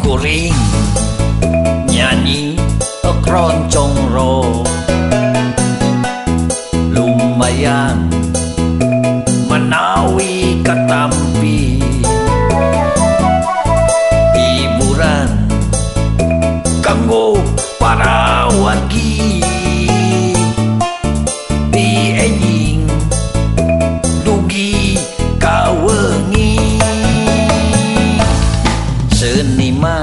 kuring nyanyi keroncong ro lumayan seniman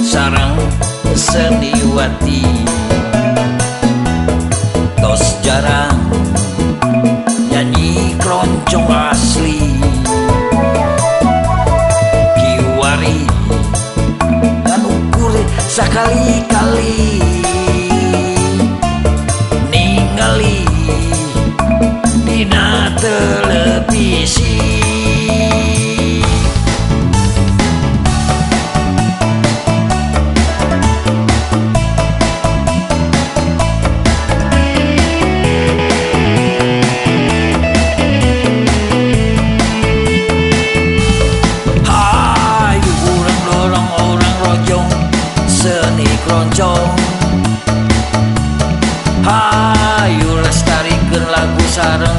sarang seniwati tos jarang nyanyi kroncong asli. Kiwari dan ukur sakali seni kroncong Hayu lestarikan lagu sarang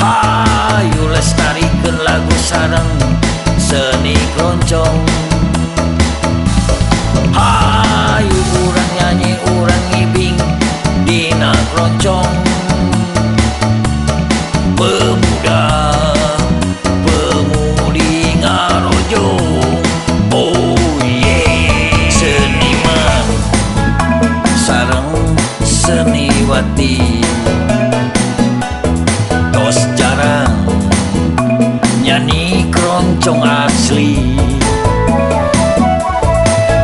Ayo lestarikan lagu sarang seni kroncong Saraswati tos jarang nyanyi keroncong asli.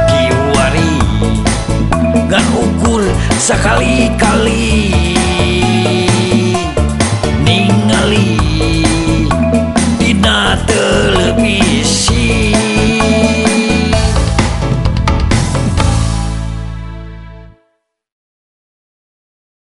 Kiwari gan ukur sekali-kali.